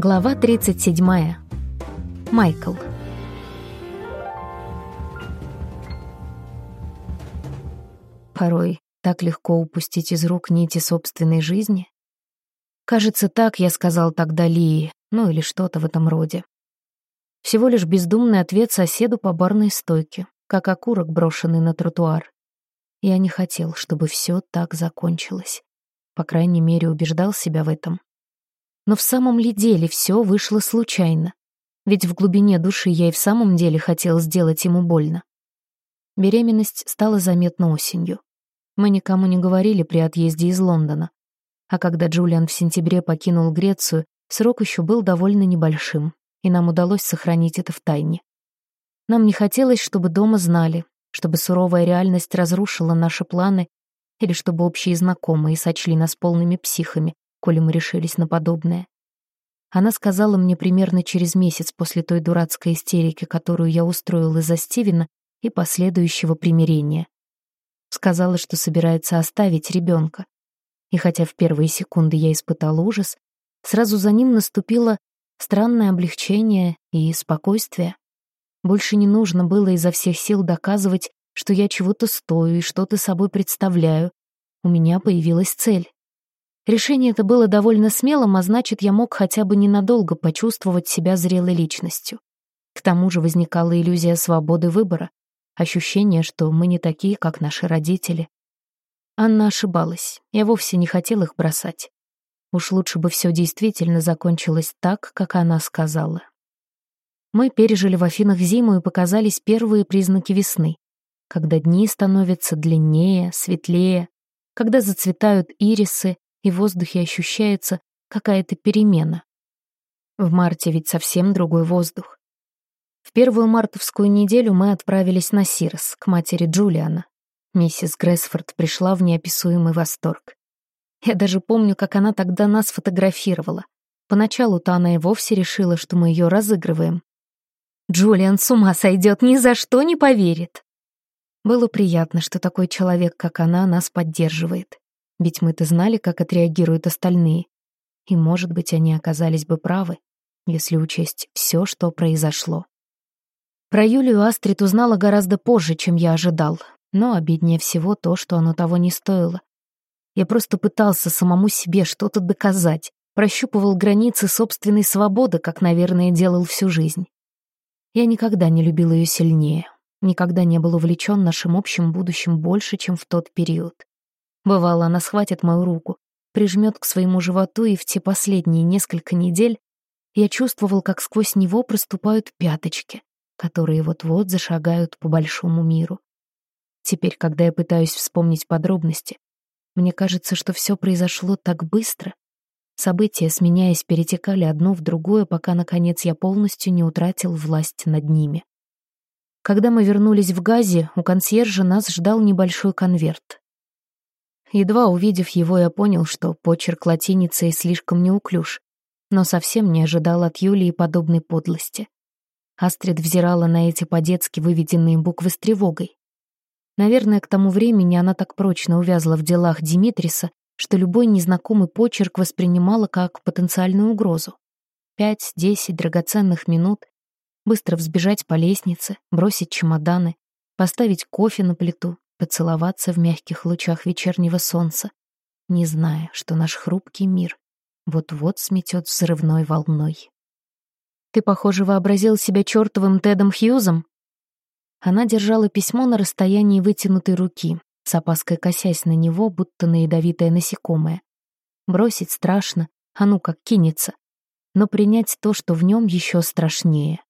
Глава 37. Майкл. Порой так легко упустить из рук нити собственной жизни. Кажется, так я сказал тогда Лии, ну или что-то в этом роде. Всего лишь бездумный ответ соседу по барной стойке, как окурок, брошенный на тротуар. Я не хотел, чтобы все так закончилось. По крайней мере, убеждал себя в этом. Но в самом ли деле все вышло случайно? Ведь в глубине души я и в самом деле хотел сделать ему больно. Беременность стала заметна осенью. Мы никому не говорили при отъезде из Лондона. А когда Джулиан в сентябре покинул Грецию, срок еще был довольно небольшим, и нам удалось сохранить это в тайне. Нам не хотелось, чтобы дома знали, чтобы суровая реальность разрушила наши планы или чтобы общие знакомые сочли нас полными психами, коли мы решились на подобное. Она сказала мне примерно через месяц после той дурацкой истерики, которую я устроил из-за Стивена и последующего примирения. Сказала, что собирается оставить ребенка. И хотя в первые секунды я испытал ужас, сразу за ним наступило странное облегчение и спокойствие. Больше не нужно было изо всех сил доказывать, что я чего-то стою и что-то собой представляю. У меня появилась цель. Решение это было довольно смелым, а значит, я мог хотя бы ненадолго почувствовать себя зрелой личностью. К тому же возникала иллюзия свободы выбора, ощущение, что мы не такие, как наши родители. Анна ошибалась, я вовсе не хотел их бросать. Уж лучше бы все действительно закончилось так, как она сказала. Мы пережили в Афинах зиму и показались первые признаки весны когда дни становятся длиннее, светлее, когда зацветают ирисы, и в воздухе ощущается какая-то перемена. В марте ведь совсем другой воздух. В первую мартовскую неделю мы отправились на Сирос, к матери Джулиана. Миссис Грэсфорд пришла в неописуемый восторг. Я даже помню, как она тогда нас фотографировала. Поначалу-то она и вовсе решила, что мы ее разыгрываем. «Джулиан с ума сойдет, ни за что не поверит!» Было приятно, что такой человек, как она, нас поддерживает. Ведь мы-то знали, как отреагируют остальные. И, может быть, они оказались бы правы, если учесть все, что произошло. Про Юлию Астрид узнала гораздо позже, чем я ожидал, но обиднее всего то, что оно того не стоило. Я просто пытался самому себе что-то доказать, прощупывал границы собственной свободы, как, наверное, делал всю жизнь. Я никогда не любил ее сильнее, Никогда не был увлечен нашим общим будущим больше, чем в тот период. Бывало, она схватит мою руку, прижмет к своему животу, и в те последние несколько недель я чувствовал, как сквозь него проступают пяточки, которые вот-вот зашагают по большому миру. Теперь, когда я пытаюсь вспомнить подробности, мне кажется, что все произошло так быстро. События, сменяясь, перетекали одно в другое, пока, наконец, я полностью не утратил власть над ними. Когда мы вернулись в Газе, у консьержа нас ждал небольшой конверт. Едва увидев его, я понял, что почерк латиницей слишком неуклюж, но совсем не ожидал от Юлии подобной подлости. Астрид взирала на эти по-детски выведенные буквы с тревогой. Наверное, к тому времени она так прочно увязла в делах Димитриса, что любой незнакомый почерк воспринимала как потенциальную угрозу. Пять-десять драгоценных минут, быстро взбежать по лестнице, бросить чемоданы, поставить кофе на плиту, поцеловаться в мягких лучах вечернего солнца, не зная, что наш хрупкий мир вот-вот сметет взрывной волной. «Ты, похоже, вообразил себя чертовым Тедом Хьюзом?» Она держала письмо на расстоянии вытянутой руки, с опаской косясь на него, будто на ядовитое насекомое. Бросить страшно, а ну как кинется. Но принять то, что в нем еще страшнее.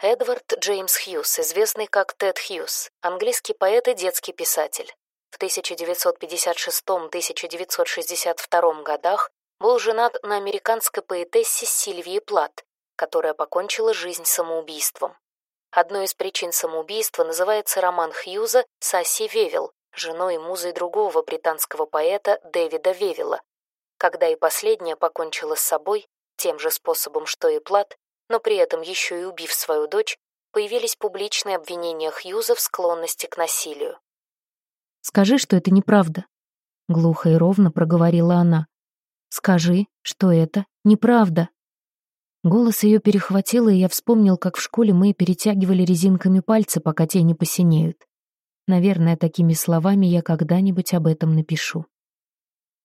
Эдвард Джеймс Хьюз, известный как Тед Хьюз, английский поэт и детский писатель. В 1946-1962 годах был женат на американской поэтессе Сильвии Плат, которая покончила жизнь самоубийством. Одной из причин самоубийства называется роман Хьюза «Саси Вевил», женой и музой другого британского поэта Дэвида Вевила. Когда и последняя покончила с собой, тем же способом, что и Плат, но при этом еще и убив свою дочь, появились публичные обвинения Хьюза в склонности к насилию. «Скажи, что это неправда», — глухо и ровно проговорила она. «Скажи, что это неправда». Голос ее перехватило, и я вспомнил, как в школе мы перетягивали резинками пальцы, пока те не посинеют. Наверное, такими словами я когда-нибудь об этом напишу.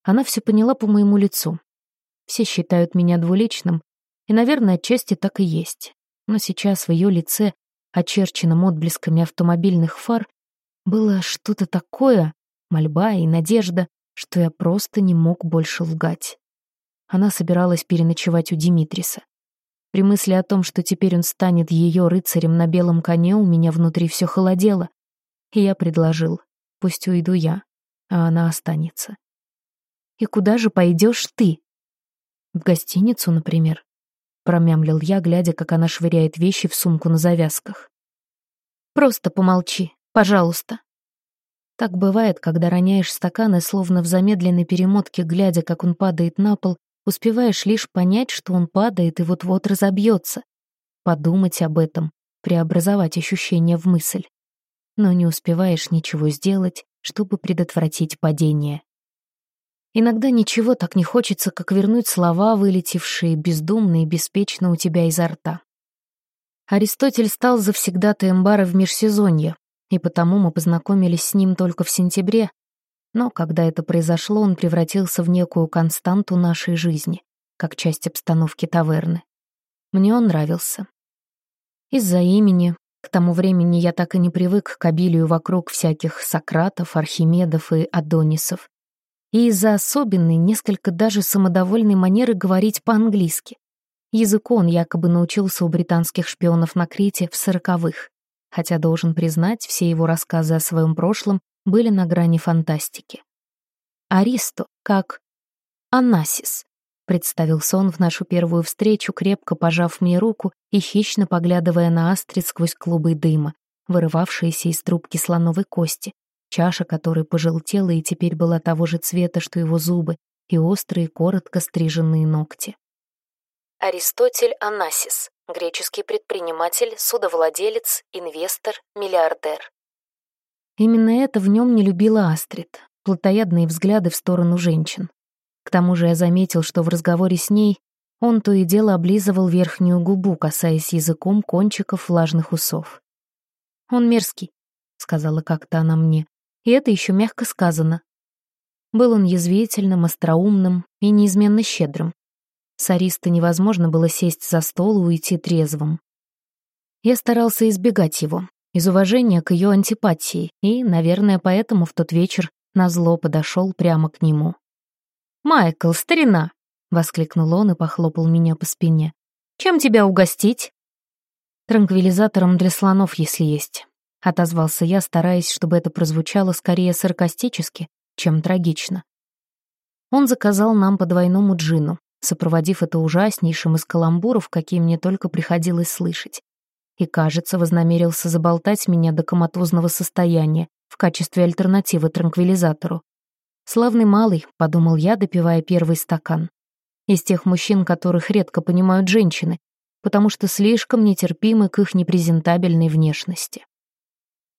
Она все поняла по моему лицу. Все считают меня двуличным, и, наверное, отчасти так и есть. Но сейчас в ее лице, очерченном отблесками автомобильных фар, было что-то такое, мольба и надежда, что я просто не мог больше лгать. Она собиралась переночевать у Димитриса. При мысли о том, что теперь он станет ее рыцарем на белом коне, у меня внутри все холодело. И я предложил, пусть уйду я, а она останется. «И куда же пойдешь ты?» «В гостиницу, например», — промямлил я, глядя, как она швыряет вещи в сумку на завязках. «Просто помолчи, пожалуйста». Так бывает, когда роняешь стаканы, словно в замедленной перемотке, глядя, как он падает на пол, Успеваешь лишь понять, что он падает и вот-вот разобьется. Подумать об этом, преобразовать ощущение в мысль. Но не успеваешь ничего сделать, чтобы предотвратить падение. Иногда ничего так не хочется, как вернуть слова, вылетевшие бездумно и беспечно у тебя изо рта. Аристотель стал завсегдатаем бара в межсезонье, и потому мы познакомились с ним только в сентябре, но когда это произошло, он превратился в некую константу нашей жизни, как часть обстановки таверны. Мне он нравился. Из-за имени, к тому времени я так и не привык к обилию вокруг всяких Сократов, Архимедов и Адонисов. И из-за особенной, несколько даже самодовольной манеры говорить по-английски. Языку он якобы научился у британских шпионов на Крите в сороковых, хотя, должен признать, все его рассказы о своем прошлом были на грани фантастики. Аристо, как Анасис, представился он в нашу первую встречу, крепко пожав мне руку и хищно поглядывая на Астрид сквозь клубы дыма, вырывавшиеся из трубки слоновой кости, чаша которой пожелтела и теперь была того же цвета, что его зубы, и острые, коротко стриженные ногти. Аристотель Анасис, греческий предприниматель, судовладелец, инвестор, миллиардер. Именно это в нем не любила Астрид, плотоядные взгляды в сторону женщин. К тому же я заметил, что в разговоре с ней он то и дело облизывал верхнюю губу, касаясь языком кончиков влажных усов. «Он мерзкий», — сказала как-то она мне, и это еще мягко сказано. Был он язвительным, остроумным и неизменно щедрым. С Ариста невозможно было сесть за стол и уйти трезвым. Я старался избегать его, из уважения к ее антипатии, и, наверное, поэтому в тот вечер назло подошел прямо к нему. «Майкл, старина!» — воскликнул он и похлопал меня по спине. «Чем тебя угостить?» «Транквилизатором для слонов, если есть», — отозвался я, стараясь, чтобы это прозвучало скорее саркастически, чем трагично. Он заказал нам по двойному джину, сопроводив это ужаснейшим из каламбуров, какие мне только приходилось слышать и, кажется, вознамерился заболтать меня до коматозного состояния в качестве альтернативы транквилизатору. «Славный малый», — подумал я, допивая первый стакан. Из тех мужчин, которых редко понимают женщины, потому что слишком нетерпимы к их непрезентабельной внешности.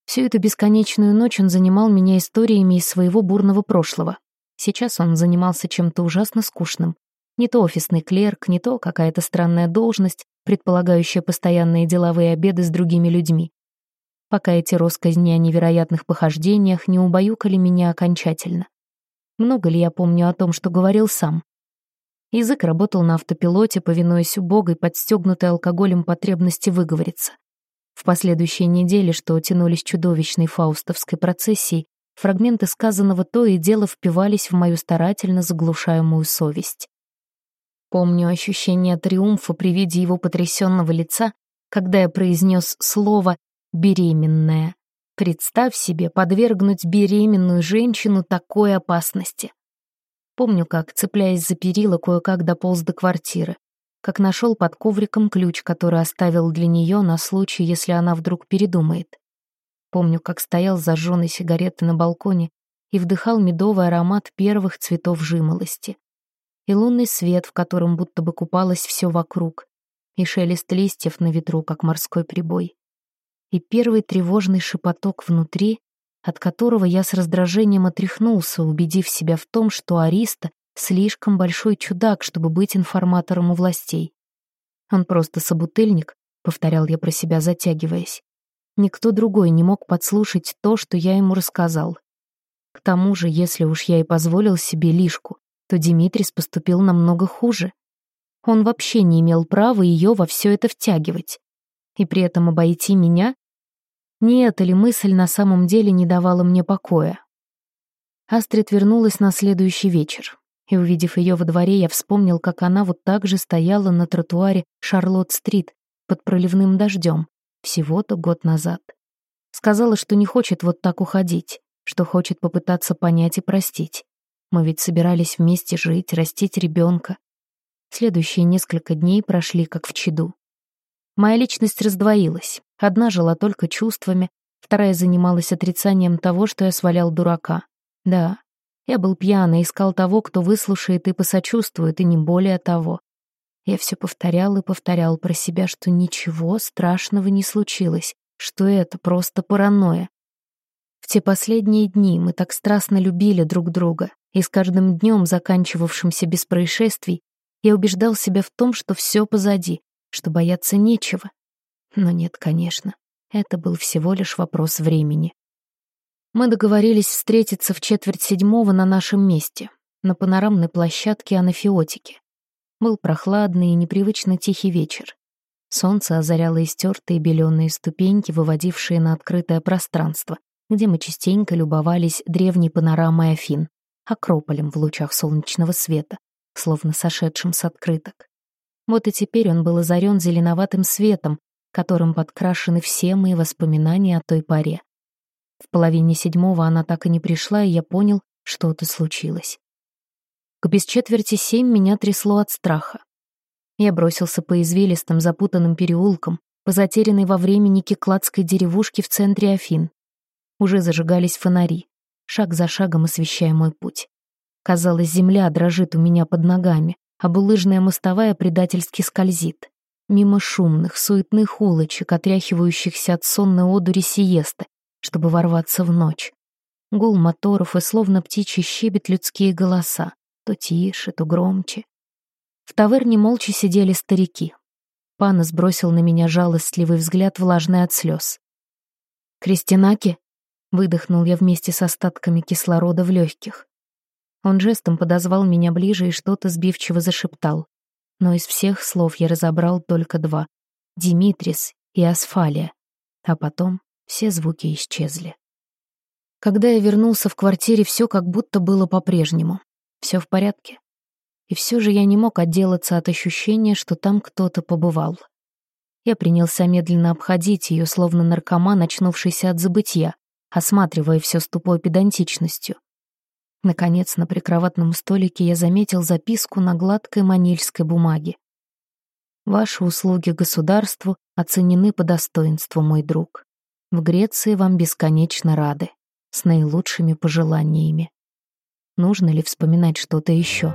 Всю эту бесконечную ночь он занимал меня историями из своего бурного прошлого. Сейчас он занимался чем-то ужасно скучным. Не то офисный клерк, не то какая-то странная должность, предполагающая постоянные деловые обеды с другими людьми. Пока эти россказни о невероятных похождениях не убаюкали меня окончательно. Много ли я помню о том, что говорил сам? Язык работал на автопилоте, повинуясь убогой, подстегнутой алкоголем потребности выговориться. В последующие недели, что тянулись чудовищной фаустовской процессией, фрагменты сказанного то и дело впивались в мою старательно заглушаемую совесть. Помню ощущение триумфа при виде его потрясенного лица, когда я произнес слово «беременная». Представь себе подвергнуть беременную женщину такой опасности. Помню, как, цепляясь за перила, кое-как дополз до квартиры, как нашел под ковриком ключ, который оставил для нее на случай, если она вдруг передумает. Помню, как стоял зажженной сигаретой на балконе и вдыхал медовый аромат первых цветов жимолости и лунный свет, в котором будто бы купалось все вокруг, и шелест листьев на ветру, как морской прибой. И первый тревожный шепоток внутри, от которого я с раздражением отряхнулся, убедив себя в том, что Ариста слишком большой чудак, чтобы быть информатором у властей. Он просто собутыльник, повторял я про себя, затягиваясь. Никто другой не мог подслушать то, что я ему рассказал. К тому же, если уж я и позволил себе лишку, то Димитрис поступил намного хуже. Он вообще не имел права ее во все это втягивать. И при этом обойти меня? Не эта ли мысль на самом деле не давала мне покоя? Астрид вернулась на следующий вечер. И, увидев ее во дворе, я вспомнил, как она вот так же стояла на тротуаре Шарлотт-стрит под проливным дождем, всего-то год назад. Сказала, что не хочет вот так уходить, что хочет попытаться понять и простить. Мы ведь собирались вместе жить, растить ребенка. Следующие несколько дней прошли как в чаду. Моя личность раздвоилась. Одна жила только чувствами, вторая занималась отрицанием того, что я свалял дурака. Да, я был пьян и искал того, кто выслушает и посочувствует, и не более того. Я все повторял и повторял про себя, что ничего страшного не случилось, что это просто паранойя. В те последние дни мы так страстно любили друг друга, и с каждым днем, заканчивавшимся без происшествий, я убеждал себя в том, что все позади, что бояться нечего. Но нет, конечно, это был всего лишь вопрос времени. Мы договорились встретиться в четверть седьмого на нашем месте, на панорамной площадке анафиотики. Был прохладный и непривычно тихий вечер. Солнце озаряло истертые беленые ступеньки, выводившие на открытое пространство, где мы частенько любовались древней панорамой Афин, Акрополем в лучах солнечного света, словно сошедшим с открыток. Вот и теперь он был озарен зеленоватым светом, которым подкрашены все мои воспоминания о той поре. В половине седьмого она так и не пришла, и я понял, что-то случилось. К без четверти семь меня трясло от страха. Я бросился по извилистым запутанным переулкам, по затерянной во времени кекладской деревушке в центре Афин. Уже зажигались фонари, шаг за шагом освещая мой путь. Казалось, земля дрожит у меня под ногами, а булыжная мостовая предательски скользит. Мимо шумных, суетных улочек, отряхивающихся от сонной одури сиесты, чтобы ворваться в ночь. Гул моторов и словно птичий щебет людские голоса, то тише, то громче. В таверне молча сидели старики. Пана сбросил на меня жалостливый взгляд, влажный от слез. «Кристинаки?» — выдохнул я вместе с остатками кислорода в легких. Он жестом подозвал меня ближе и что-то сбивчиво зашептал. Но из всех слов я разобрал только два — Димитрис и Асфалия. А потом все звуки исчезли. Когда я вернулся в квартире, все как будто было по-прежнему. Все в порядке. И все же я не мог отделаться от ощущения, что там кто-то побывал. Я принялся медленно обходить ее, словно наркоман, очнувшийся от забытья, осматривая все с тупой педантичностью. Наконец, на прикроватном столике я заметил записку на гладкой манильской бумаге. «Ваши услуги государству оценены по достоинству, мой друг. В Греции вам бесконечно рады, с наилучшими пожеланиями. Нужно ли вспоминать что-то еще?